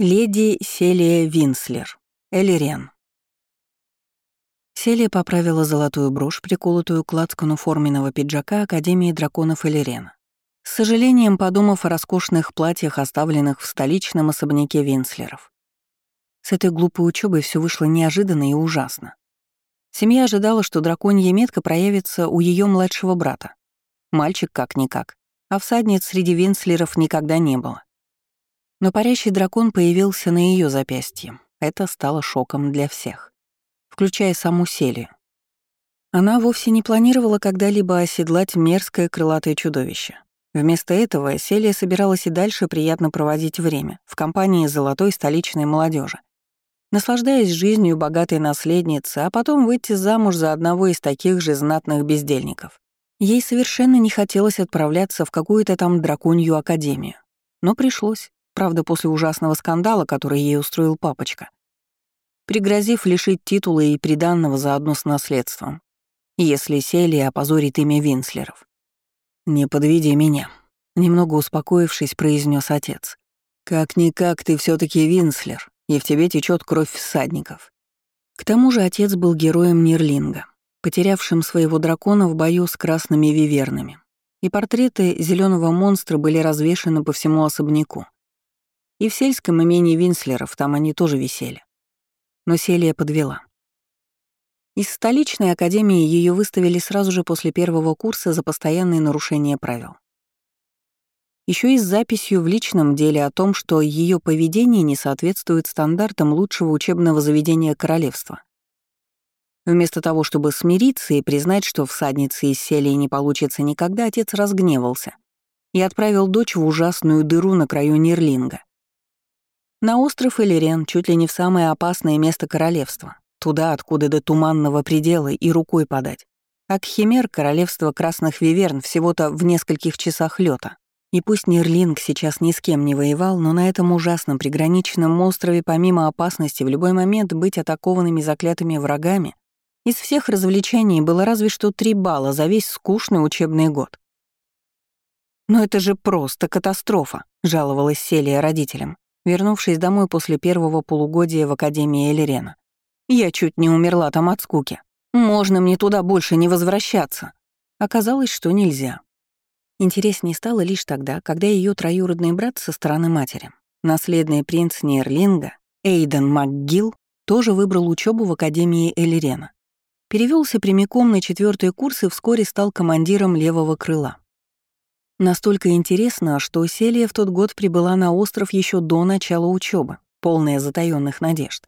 Леди Селия Винслер. Элирен. Селия поправила золотую брошь, приколотую к лацкану форменного пиджака Академии драконов Элирена. С сожалением подумав о роскошных платьях, оставленных в столичном особняке Винслеров. С этой глупой учебой все вышло неожиданно и ужасно. Семья ожидала, что драконья метка проявится у ее младшего брата. Мальчик как-никак, а всадниц среди Винслеров никогда не было. Но парящий дракон появился на ее запястье. Это стало шоком для всех, включая саму Селию. Она вовсе не планировала когда-либо оседлать мерзкое крылатое чудовище. Вместо этого Селия собиралась и дальше приятно проводить время в компании золотой столичной молодежи, наслаждаясь жизнью богатой наследницы, а потом выйти замуж за одного из таких же знатных бездельников. Ей совершенно не хотелось отправляться в какую-то там драконью академию. Но пришлось правда, после ужасного скандала, который ей устроил папочка, пригрозив лишить титула и приданного заодно с наследством, если Селия опозорит имя Винслеров. «Не подведи меня», — немного успокоившись, произнес отец. «Как-никак ты все таки Винслер, и в тебе течет кровь всадников». К тому же отец был героем Нирлинга, потерявшим своего дракона в бою с красными вивернами, и портреты зеленого монстра были развешаны по всему особняку. И в сельском имении Винслеров там они тоже висели. Но Селия подвела. Из столичной академии ее выставили сразу же после первого курса за постоянные нарушения правил. Еще и с записью в личном деле о том, что ее поведение не соответствует стандартам лучшего учебного заведения королевства. Вместо того, чтобы смириться и признать, что всадницы из селии не получится никогда, отец разгневался и отправил дочь в ужасную дыру на краю Нерлинга, на остров Элирен, чуть ли не в самое опасное место королевства. Туда, откуда до туманного предела и рукой подать. А к Химер королевство Красных Виверн всего-то в нескольких часах лета. И пусть Нирлинг сейчас ни с кем не воевал, но на этом ужасном приграничном острове помимо опасности в любой момент быть атакованными заклятыми врагами, из всех развлечений было разве что три балла за весь скучный учебный год. «Но это же просто катастрофа», — жаловалась Селия родителям вернувшись домой после первого полугодия в Академии Элирена. «Я чуть не умерла там от скуки. Можно мне туда больше не возвращаться?» Оказалось, что нельзя. Интереснее стало лишь тогда, когда ее троюродный брат со стороны матери, наследный принц Нерлинга, Эйден МакГилл, тоже выбрал учебу в Академии Элирена. Перевелся прямиком на четвертый курс и вскоре стал командиром левого крыла. Настолько интересно, что Селия в тот год прибыла на остров еще до начала учебы, полная затаённых надежд.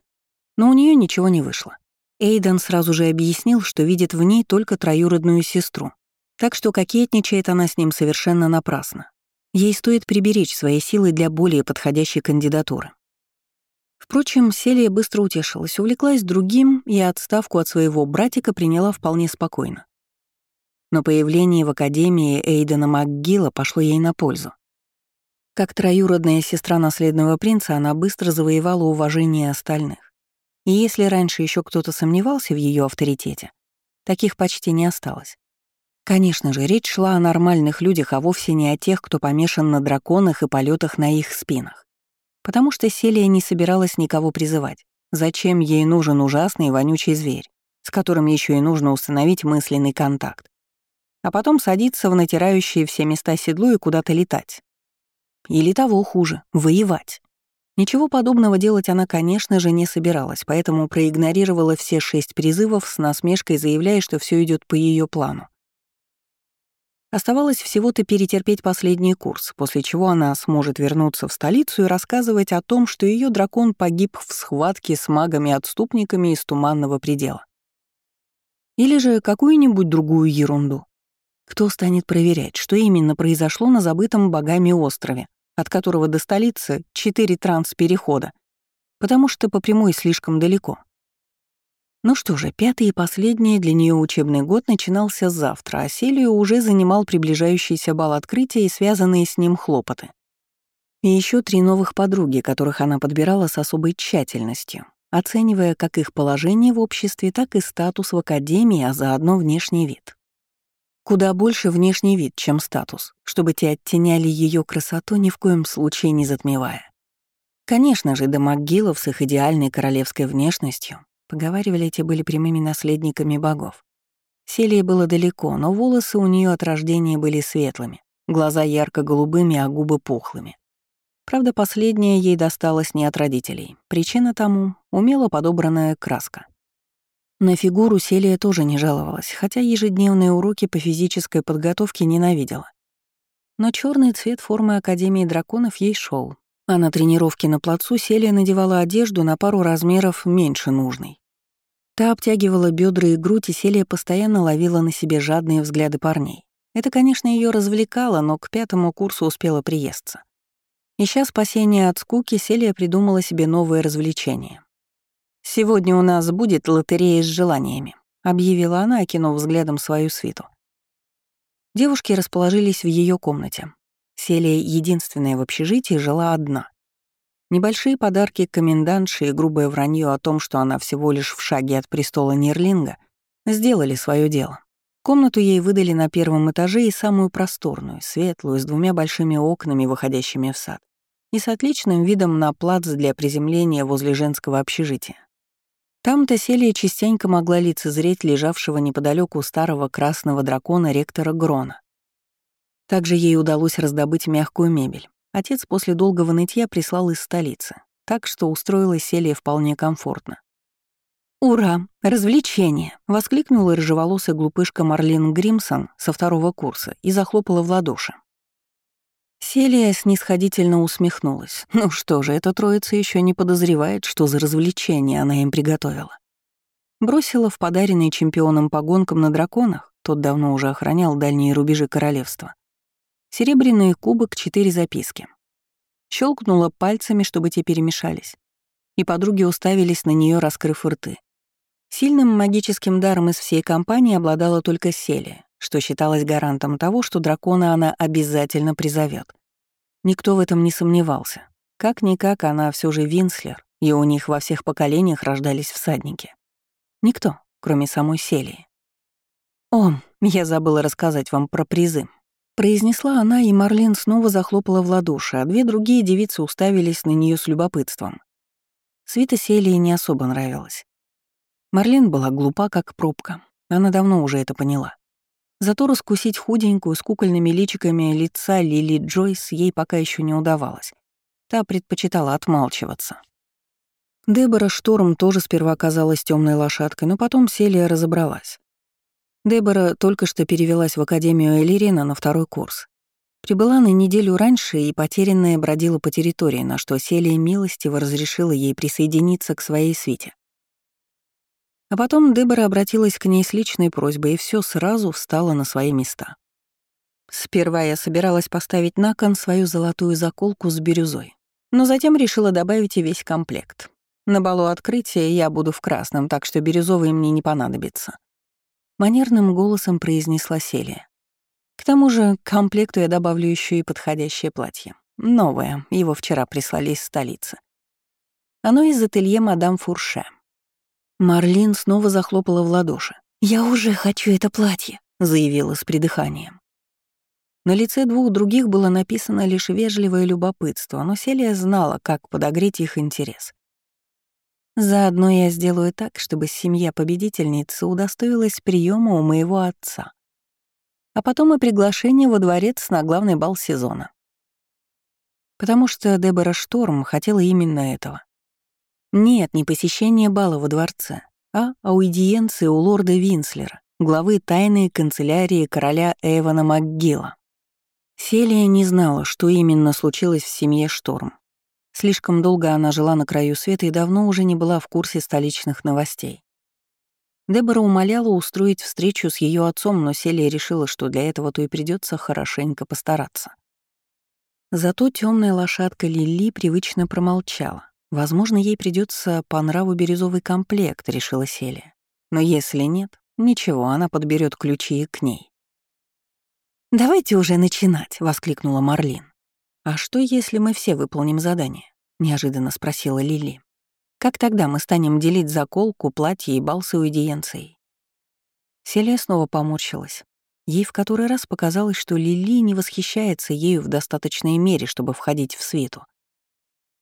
Но у нее ничего не вышло. Эйден сразу же объяснил, что видит в ней только троюродную сестру, так что кокетничает она с ним совершенно напрасно. Ей стоит приберечь свои силы для более подходящей кандидатуры. Впрочем, Селия быстро утешилась, увлеклась другим и отставку от своего братика приняла вполне спокойно но появление в Академии Эйдена МакГилла пошло ей на пользу. Как троюродная сестра наследного принца, она быстро завоевала уважение остальных. И если раньше еще кто-то сомневался в ее авторитете, таких почти не осталось. Конечно же, речь шла о нормальных людях, а вовсе не о тех, кто помешан на драконах и полетах на их спинах. Потому что Селия не собиралась никого призывать. Зачем ей нужен ужасный вонючий зверь, с которым еще и нужно установить мысленный контакт? А потом садиться в натирающие все места седло и куда-то летать. Или того хуже — воевать. Ничего подобного делать она, конечно же, не собиралась, поэтому проигнорировала все шесть призывов с насмешкой, заявляя, что все идет по ее плану. Оставалось всего-то перетерпеть последний курс, после чего она сможет вернуться в столицу и рассказывать о том, что ее дракон погиб в схватке с магами-отступниками из Туманного предела. Или же какую-нибудь другую ерунду. Кто станет проверять, что именно произошло на забытом богами острове, от которого до столицы четыре транс-перехода, потому что по прямой слишком далеко. Ну что же, пятый и последний для нее учебный год начинался завтра, а Селию уже занимал приближающийся бал открытия и связанные с ним хлопоты. И еще три новых подруги, которых она подбирала с особой тщательностью, оценивая как их положение в обществе, так и статус в академии, а заодно внешний вид. Куда больше внешний вид, чем статус, чтобы те оттеняли ее красоту, ни в коем случае не затмевая. Конечно же, до Макгилов с их идеальной королевской внешностью, поговаривали, эти были прямыми наследниками богов. Селии было далеко, но волосы у нее от рождения были светлыми, глаза ярко-голубыми, а губы пухлыми. Правда, последнее ей досталось не от родителей. Причина тому — умело подобранная краска. На фигуру Селия тоже не жаловалась, хотя ежедневные уроки по физической подготовке ненавидела. Но черный цвет формы Академии драконов ей шел, а на тренировке на плацу Селия надевала одежду на пару размеров меньше нужной. Та обтягивала бедра и грудь, и Селия постоянно ловила на себе жадные взгляды парней. Это, конечно, ее развлекало, но к пятому курсу успела приесться. Ища спасения от скуки, Селия придумала себе новое развлечение. «Сегодня у нас будет лотерея с желаниями», — объявила она, окинув взглядом свою свиту. Девушки расположились в ее комнате. Селия, единственная в общежитии, жила одна. Небольшие подарки комендантши и грубое вранье о том, что она всего лишь в шаге от престола Нерлинга, сделали свое дело. Комнату ей выдали на первом этаже и самую просторную, светлую, с двумя большими окнами, выходящими в сад, и с отличным видом на плац для приземления возле женского общежития. Там-то Селия частенько могла лицезреть лежавшего неподалеку старого красного дракона ректора Грона. Также ей удалось раздобыть мягкую мебель. Отец после долгого нытья прислал из столицы, так что устроилась Селия вполне комфортно. «Ура! Развлечение!» — воскликнула рыжеволосая глупышка Марлин Гримсон со второго курса и захлопала в ладоши. Селия снисходительно усмехнулась. Ну что же, эта троица еще не подозревает, что за развлечение она им приготовила. Бросила в подаренный чемпионом по гонкам на драконах, тот давно уже охранял дальние рубежи королевства, серебряный кубок, четыре записки. Щелкнула пальцами, чтобы те перемешались, и подруги уставились на нее, раскрыв рты. Сильным магическим даром из всей компании обладала только Селия, что считалось гарантом того, что дракона она обязательно призовет. Никто в этом не сомневался. Как-никак она все же Винслер, и у них во всех поколениях рождались всадники. Никто, кроме самой Селии. «О, я забыла рассказать вам про призы», — произнесла она, и Марлин снова захлопала в ладоши, а две другие девицы уставились на нее с любопытством. Свита Селии не особо нравилась. Марлин была глупа, как пробка. Она давно уже это поняла. Зато раскусить худенькую с кукольными личиками лица Лили Джойс ей пока еще не удавалось. Та предпочитала отмалчиваться. Дебора Шторм тоже сперва казалась темной лошадкой, но потом Селия разобралась. Дебора только что перевелась в Академию Элирина на второй курс. Прибыла на неделю раньше и потерянная бродила по территории, на что Селия милостиво разрешила ей присоединиться к своей свите. А потом Дебора обратилась к ней с личной просьбой, и все сразу встало на свои места. Сперва я собиралась поставить на кон свою золотую заколку с бирюзой, но затем решила добавить и весь комплект. На балу открытия я буду в красном, так что бирюзовый мне не понадобится. Манерным голосом произнесла Селия. К тому же к комплекту я добавлю еще и подходящее платье. Новое, его вчера прислали из столицы. Оно из ателье мадам Фурше. Марлин снова захлопала в ладоши. «Я уже хочу это платье», — заявила с придыханием. На лице двух других было написано лишь вежливое любопытство, но Селия знала, как подогреть их интерес. Заодно я сделаю так, чтобы семья победительницы удостоилась приема у моего отца. А потом и приглашение во дворец на главный бал сезона. Потому что Дебора Шторм хотела именно этого. Нет, не посещение бала во дворце, а аудиенции у лорда Винслера, главы тайной канцелярии короля Эвана МакГилла. Селия не знала, что именно случилось в семье Шторм. Слишком долго она жила на краю света и давно уже не была в курсе столичных новостей. Дебора умоляла устроить встречу с ее отцом, но Селия решила, что для этого-то и придется хорошенько постараться. Зато темная лошадка Лили привычно промолчала, Возможно, ей придется по нраву бирюзовый комплект, решила Селия. Но если нет, ничего, она подберет ключи и к ней. «Давайте уже начинать», — воскликнула Марлин. «А что, если мы все выполним задание?» — неожиданно спросила Лили. «Как тогда мы станем делить заколку, платье и бал с аудиенцией?» Селия снова поморщилась. Ей в который раз показалось, что Лили не восхищается ею в достаточной мере, чтобы входить в свету.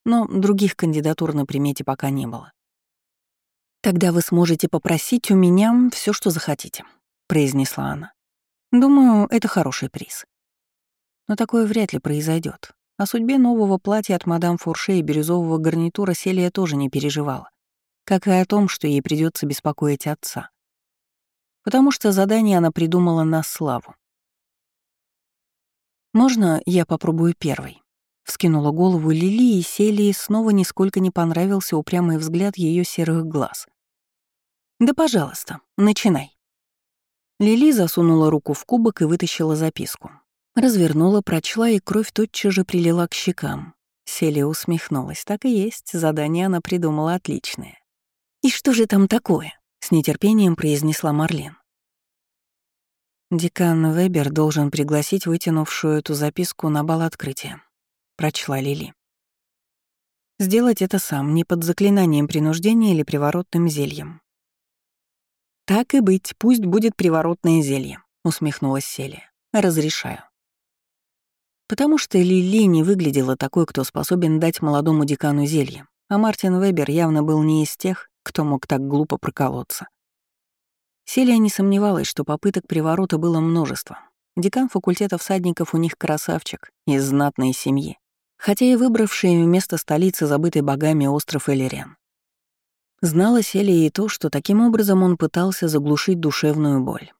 Но других кандидатур на примете пока не было. «Тогда вы сможете попросить у меня все, что захотите», — произнесла она. «Думаю, это хороший приз». Но такое вряд ли произойдет. О судьбе нового платья от мадам Фурше и бирюзового гарнитура Селия тоже не переживала, как и о том, что ей придется беспокоить отца. Потому что задание она придумала на славу. «Можно я попробую первой?» Вскинула голову Лили, и Селии снова нисколько не понравился упрямый взгляд ее серых глаз. «Да, пожалуйста, начинай». Лили засунула руку в кубок и вытащила записку. Развернула, прочла, и кровь тотчас же прилила к щекам. Селия усмехнулась. Так и есть, задание она придумала отличное. «И что же там такое?» — с нетерпением произнесла Марлен. «Декан Вебер должен пригласить вытянувшую эту записку на бал открытия», — прочла Лили. «Сделать это сам, не под заклинанием принуждения или приворотным зельем». «Так и быть, пусть будет приворотное зелье», — усмехнулась Селия. «Разрешаю». Потому что Лили не выглядела такой, кто способен дать молодому декану зелье, а Мартин Вебер явно был не из тех, кто мог так глупо проколоться. Селия не сомневалась, что попыток приворота было множество. Декан факультета всадников у них красавчик, из знатной семьи, хотя и выбравший вместо столицы забытый богами остров Элерен. Знала Селия и то, что таким образом он пытался заглушить душевную боль.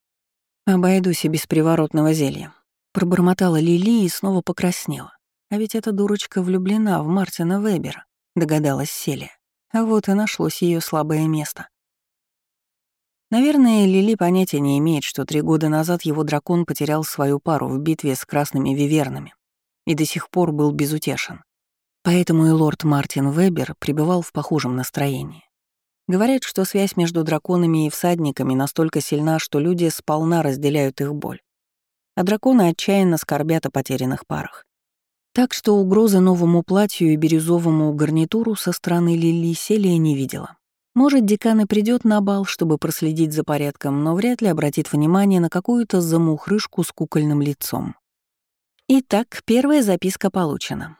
«Обойдусь и без приворотного зелья», Пробормотала Лили и снова покраснела. А ведь эта дурочка влюблена в Мартина Вебера, догадалась Селия. А вот и нашлось ее слабое место. Наверное, Лили понятия не имеет, что три года назад его дракон потерял свою пару в битве с красными вивернами и до сих пор был безутешен. Поэтому и лорд Мартин Вебер пребывал в похожем настроении. Говорят, что связь между драконами и всадниками настолько сильна, что люди сполна разделяют их боль а драконы отчаянно скорбят о потерянных парах. Так что угрозы новому платью и бирюзовому гарнитуру со стороны Лили Селия не видела. Может, декан и придет на бал, чтобы проследить за порядком, но вряд ли обратит внимание на какую-то замухрышку с кукольным лицом. Итак, первая записка получена.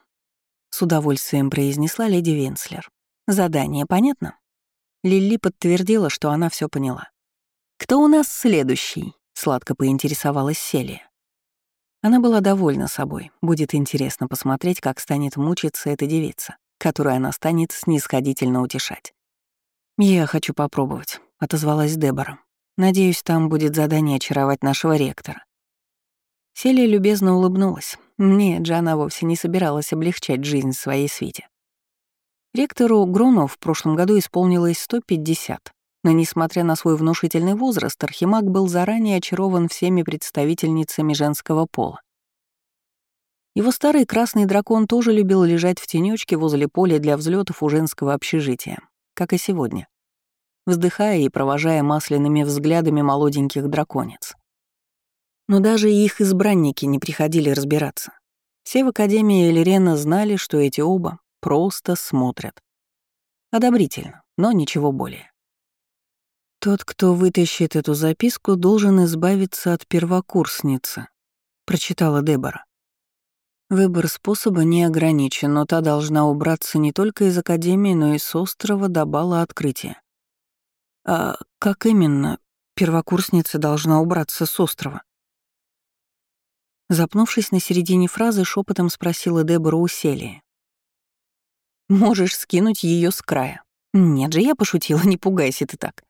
С удовольствием произнесла леди Венслер. Задание понятно? Лили подтвердила, что она все поняла. «Кто у нас следующий?» — сладко поинтересовалась Селия. Она была довольна собой. Будет интересно посмотреть, как станет мучиться эта девица, которую она станет снисходительно утешать. «Я хочу попробовать», — отозвалась Дебора. «Надеюсь, там будет задание очаровать нашего ректора». Селия любезно улыбнулась. Нет, Джана вовсе не собиралась облегчать жизнь своей свите. Ректору Грону в прошлом году исполнилось 150, но, несмотря на свой внушительный возраст, Архимаг был заранее очарован всеми представительницами женского пола. Его старый красный дракон тоже любил лежать в тенечке возле поля для взлетов у женского общежития, как и сегодня, вздыхая и провожая масляными взглядами молоденьких драконец. Но даже их избранники не приходили разбираться. Все в Академии Эльрена знали, что эти оба просто смотрят. Одобрительно, но ничего более. «Тот, кто вытащит эту записку, должен избавиться от первокурсницы», — прочитала Дебора. Выбор способа не ограничен, но та должна убраться не только из Академии, но и с острова до бала открытия. А как именно первокурсница должна убраться с острова? Запнувшись на середине фразы, шепотом спросила Дебора у Селии. «Можешь скинуть ее с края». «Нет же, я пошутила, не пугайся ты так.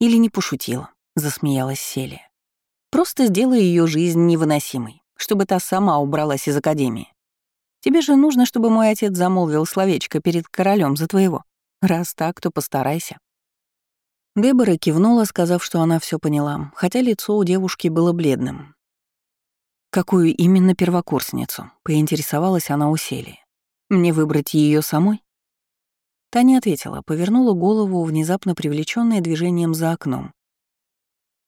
Или не пошутила, засмеялась Селия. Просто сделай ее жизнь невыносимой, чтобы та сама убралась из академии. Тебе же нужно, чтобы мой отец замолвил словечко перед королем за твоего. Раз так, то постарайся. Дебора кивнула, сказав, что она все поняла, хотя лицо у девушки было бледным. «Какую именно первокурсницу?» — поинтересовалась она у Селии. «Мне выбрать ее самой?» Та не ответила, повернула голову, внезапно привлечённая движением за окном.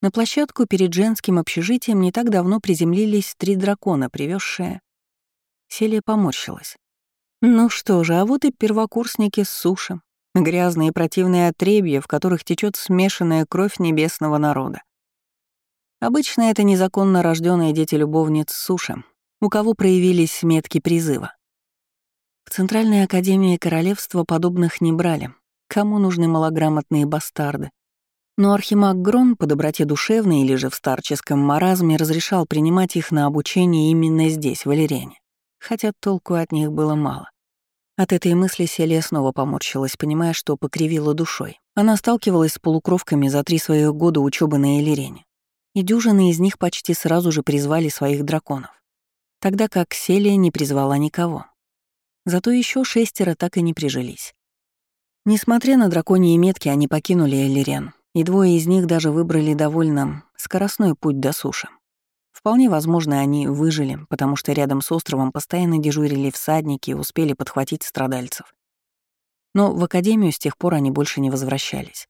На площадку перед женским общежитием не так давно приземлились три дракона, привезшие. Селия поморщилась. Ну что же, а вот и первокурсники с суши. Грязные и противные отребья, в которых течет смешанная кровь небесного народа. Обычно это незаконно рожденные дети любовниц суши, у кого проявились метки призыва. В Центральной Академии Королевства подобных не брали. Кому нужны малограмотные бастарды? Но архимаг Грон по доброте душевной или же в старческом маразме разрешал принимать их на обучение именно здесь, в Валерене. Хотя толку от них было мало. От этой мысли Селия снова поморщилась, понимая, что покривила душой. Она сталкивалась с полукровками за три своих года учебы на Элирене. И дюжины из них почти сразу же призвали своих драконов. Тогда как Селия не призвала никого. Зато еще шестеро так и не прижились. Несмотря на драконьи метки, они покинули Элирен, и двое из них даже выбрали довольно скоростной путь до суши. Вполне возможно, они выжили, потому что рядом с островом постоянно дежурили всадники и успели подхватить страдальцев. Но в академию с тех пор они больше не возвращались.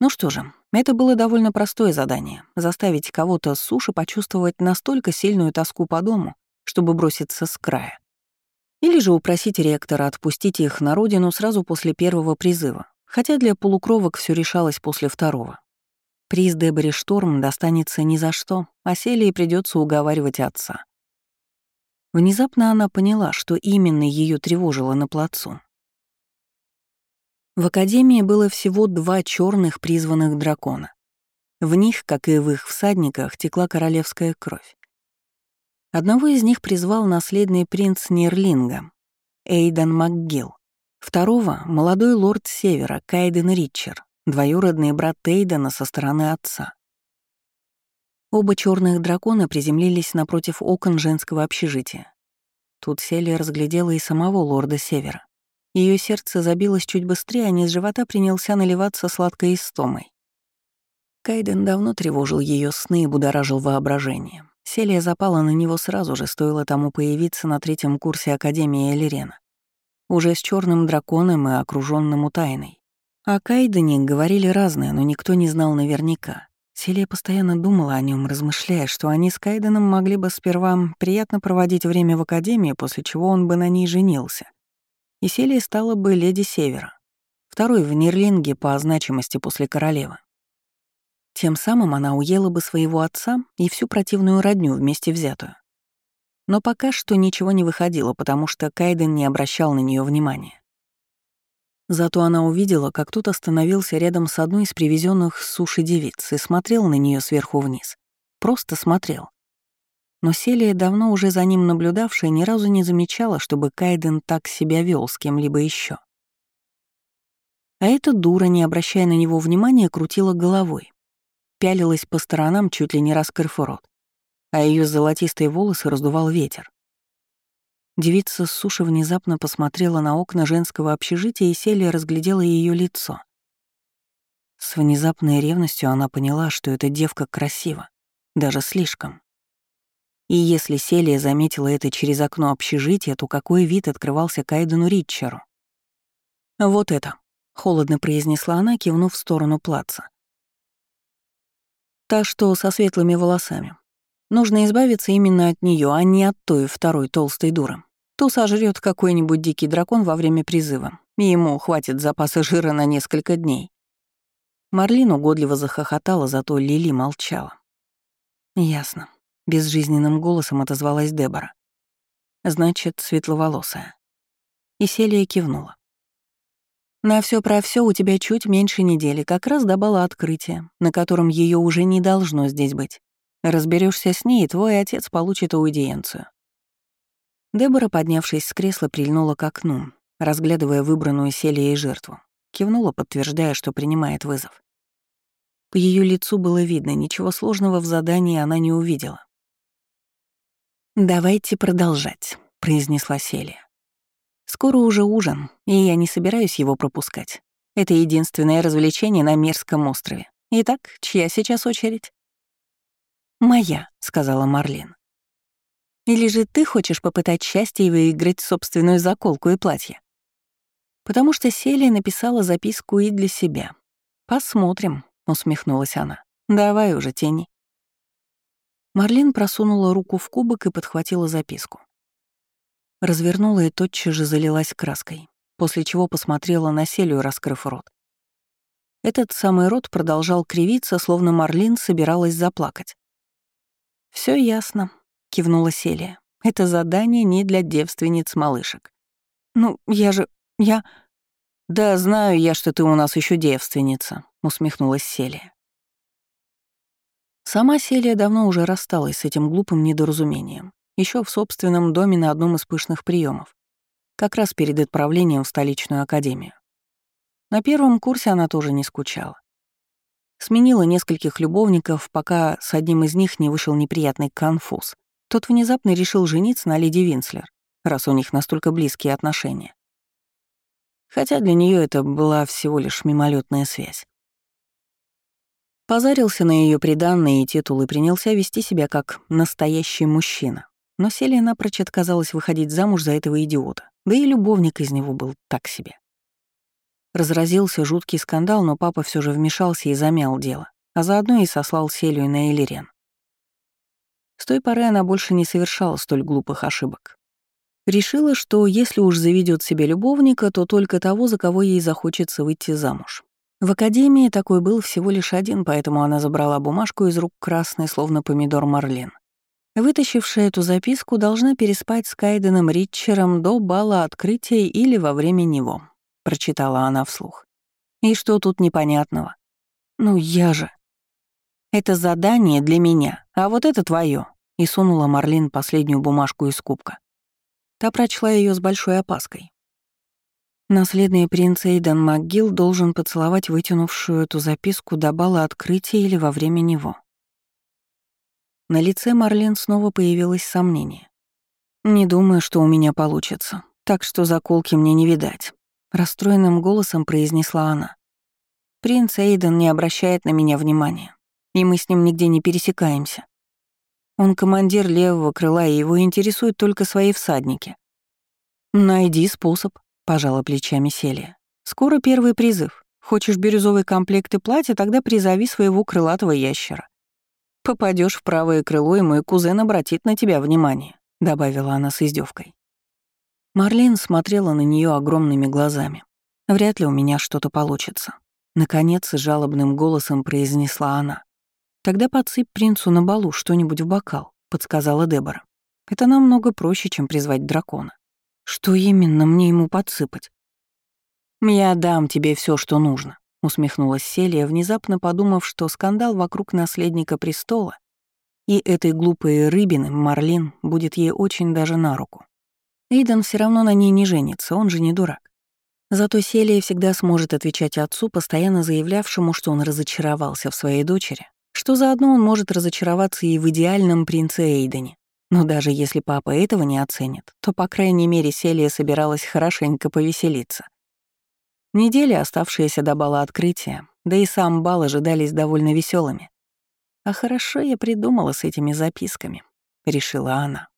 Ну что же, это было довольно простое задание — заставить кого-то с суши почувствовать настолько сильную тоску по дому, чтобы броситься с края. Или же упросить ректора отпустить их на родину сразу после первого призыва, хотя для полукровок все решалось после второго. Приз Дебори Шторм достанется ни за что, а Селии придется уговаривать отца. Внезапно она поняла, что именно ее тревожило на плацу. В Академии было всего два черных призванных дракона. В них, как и в их всадниках, текла королевская кровь. Одного из них призвал наследный принц Нерлинга, Эйден МакГилл. Второго — молодой лорд Севера, Кайден Ричер двоюродный брат Тейдена со стороны отца. Оба черных дракона приземлились напротив окон женского общежития. Тут Селия разглядела и самого лорда Севера. Ее сердце забилось чуть быстрее, а низ живота принялся наливаться сладкой истомой. Кайден давно тревожил ее сны и будоражил воображение. Селия запала на него сразу же, стоило тому появиться на третьем курсе Академии Элирена. Уже с черным драконом и окруженным тайной. О Кайдене говорили разное, но никто не знал наверняка. Селия постоянно думала о нем, размышляя, что они с Кайденом могли бы сперва приятно проводить время в Академии, после чего он бы на ней женился. И Селия стала бы леди Севера, второй в Нерлинге по значимости после королевы. Тем самым она уела бы своего отца и всю противную родню вместе взятую. Но пока что ничего не выходило, потому что Кайден не обращал на нее внимания. Зато она увидела, как тот остановился рядом с одной из привезенных с суши девиц и смотрел на нее сверху вниз. Просто смотрел. Но Селия, давно уже за ним наблюдавшая, ни разу не замечала, чтобы Кайден так себя вел с кем-либо еще. А эта дура, не обращая на него внимания, крутила головой. Пялилась по сторонам, чуть ли не раскрыв рот. А ее золотистые волосы раздувал ветер. Девица с суши внезапно посмотрела на окна женского общежития и Селия разглядела ее лицо. С внезапной ревностью она поняла, что эта девка красива, даже слишком. И если Селия заметила это через окно общежития, то какой вид открывался Кайдену Ритчеру? «Вот это», — холодно произнесла она, кивнув в сторону плаца. «Та, что со светлыми волосами. Нужно избавиться именно от нее, а не от той второй толстой дуры то сожрет какой-нибудь дикий дракон во время призыва, и ему хватит запаса жира на несколько дней. Марлин угодливо захохотала, зато Лили молчала. «Ясно», — безжизненным голосом отозвалась Дебора. «Значит, светловолосая». И Селия кивнула. На все про все у тебя чуть меньше недели, как раз до бала открытия, на котором ее уже не должно здесь быть. Разберешься с ней, и твой отец получит аудиенцию. Дебора, поднявшись с кресла, прильнула к окну, разглядывая выбранную Селией жертву. Кивнула, подтверждая, что принимает вызов. По ее лицу было видно, ничего сложного в задании она не увидела. «Давайте продолжать», — произнесла Селия. «Скоро уже ужин, и я не собираюсь его пропускать. Это единственное развлечение на Мерском острове. Итак, чья сейчас очередь?» «Моя», — сказала Марлин. Или же ты хочешь попытать счастье и выиграть собственную заколку и платье? Потому что Селия написала записку и для себя. «Посмотрим», — усмехнулась она. «Давай уже, тени». Марлин просунула руку в кубок и подхватила записку. Развернула и тотчас же залилась краской, после чего посмотрела на Селию, раскрыв рот. Этот самый рот продолжал кривиться, словно Марлин собиралась заплакать. Все ясно», кивнула Селия. Это задание не для девственниц-малышек. Ну, я же... я...» «Да, знаю я, что ты у нас еще девственница», — усмехнулась Селия. Сама Селия давно уже рассталась с этим глупым недоразумением, еще в собственном доме на одном из пышных приемов, как раз перед отправлением в столичную академию. На первом курсе она тоже не скучала. Сменила нескольких любовников, пока с одним из них не вышел неприятный конфуз. Тот внезапно решил жениться на леди Винслер, раз у них настолько близкие отношения. Хотя для нее это была всего лишь мимолетная связь. Позарился на ее приданные и титулы и принялся вести себя как настоящий мужчина. Но Селия напрочь отказалась выходить замуж за этого идиота, да и любовник из него был так себе. Разразился жуткий скандал, но папа все же вмешался и замял дело, а заодно и сослал Селию на Элирен. С той поры она больше не совершала столь глупых ошибок. Решила, что если уж заведет себе любовника, то только того, за кого ей захочется выйти замуж. В академии такой был всего лишь один, поэтому она забрала бумажку из рук красной, словно помидор Марлин. Вытащившая эту записку должна переспать с Кайденом Ритчером до бала открытия или во время него прочитала она вслух. И что тут непонятного? Ну я же. Это задание для меня, а вот это твое. И сунула Марлин последнюю бумажку из кубка. Та прочла ее с большой опаской. Наследный принц Эйден МакГилл должен поцеловать вытянувшую эту записку до бала открытия или во время него. На лице Марлин снова появилось сомнение. «Не думаю, что у меня получится, так что заколки мне не видать. Расстроенным голосом произнесла она. «Принц Эйден не обращает на меня внимания, и мы с ним нигде не пересекаемся. Он командир левого крыла, и его интересуют только свои всадники. Найди способ», — пожала плечами Селия. «Скоро первый призыв. Хочешь бирюзовый комплект и платье, тогда призови своего крылатого ящера. Попадешь в правое крыло, и мой кузен обратит на тебя внимание», — добавила она с издевкой. Марлин смотрела на нее огромными глазами. «Вряд ли у меня что-то получится». Наконец, жалобным голосом произнесла она. «Тогда подсыпь принцу на балу что-нибудь в бокал», — подсказала Дебора. «Это намного проще, чем призвать дракона». «Что именно мне ему подсыпать?» «Я дам тебе все, что нужно», — усмехнулась Селия, внезапно подумав, что скандал вокруг наследника престола и этой глупой рыбины Марлин будет ей очень даже на руку. Эйден все равно на ней не женится, он же не дурак. Зато Селия всегда сможет отвечать отцу, постоянно заявлявшему, что он разочаровался в своей дочери, что заодно он может разочароваться и в идеальном принце Эйдене. Но даже если папа этого не оценит, то, по крайней мере, Селия собиралась хорошенько повеселиться. Недели, оставшиеся до бала открытия, да и сам бал ожидались довольно веселыми. А хорошо я придумала с этими записками, решила она.